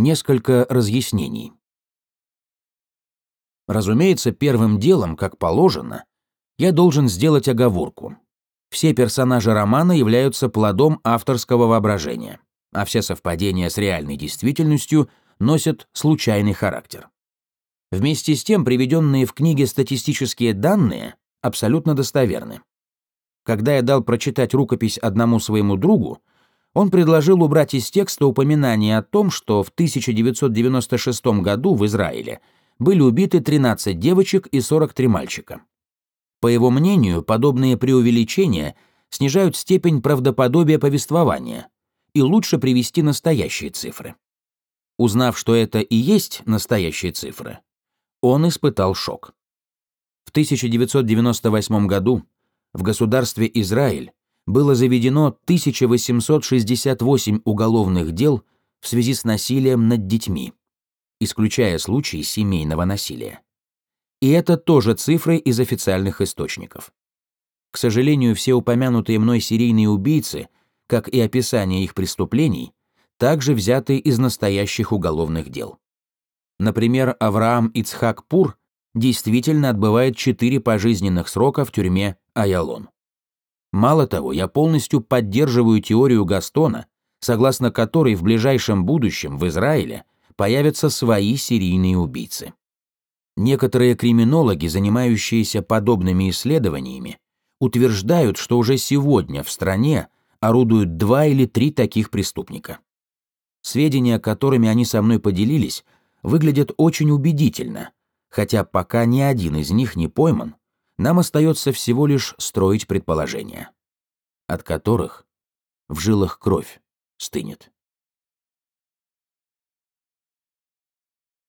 Несколько разъяснений. Разумеется, первым делом, как положено, я должен сделать оговорку. Все персонажи романа являются плодом авторского воображения, а все совпадения с реальной действительностью носят случайный характер. Вместе с тем, приведенные в книге статистические данные абсолютно достоверны. Когда я дал прочитать рукопись одному своему другу, он предложил убрать из текста упоминание о том, что в 1996 году в Израиле были убиты 13 девочек и 43 мальчика. По его мнению, подобные преувеличения снижают степень правдоподобия повествования, и лучше привести настоящие цифры. Узнав, что это и есть настоящие цифры, он испытал шок. В 1998 году в государстве Израиль было заведено 1868 уголовных дел в связи с насилием над детьми, исключая случаи семейного насилия. И это тоже цифры из официальных источников. К сожалению, все упомянутые мной серийные убийцы, как и описание их преступлений, также взяты из настоящих уголовных дел. Например, Авраам Ицхак Пур действительно отбывает 4 пожизненных срока в тюрьме Аялон. Мало того, я полностью поддерживаю теорию Гастона, согласно которой в ближайшем будущем в Израиле появятся свои серийные убийцы. Некоторые криминологи, занимающиеся подобными исследованиями, утверждают, что уже сегодня в стране орудуют два или три таких преступника. Сведения, которыми они со мной поделились, выглядят очень убедительно, хотя пока ни один из них не пойман, нам остается всего лишь строить предположения, от которых в жилах кровь стынет.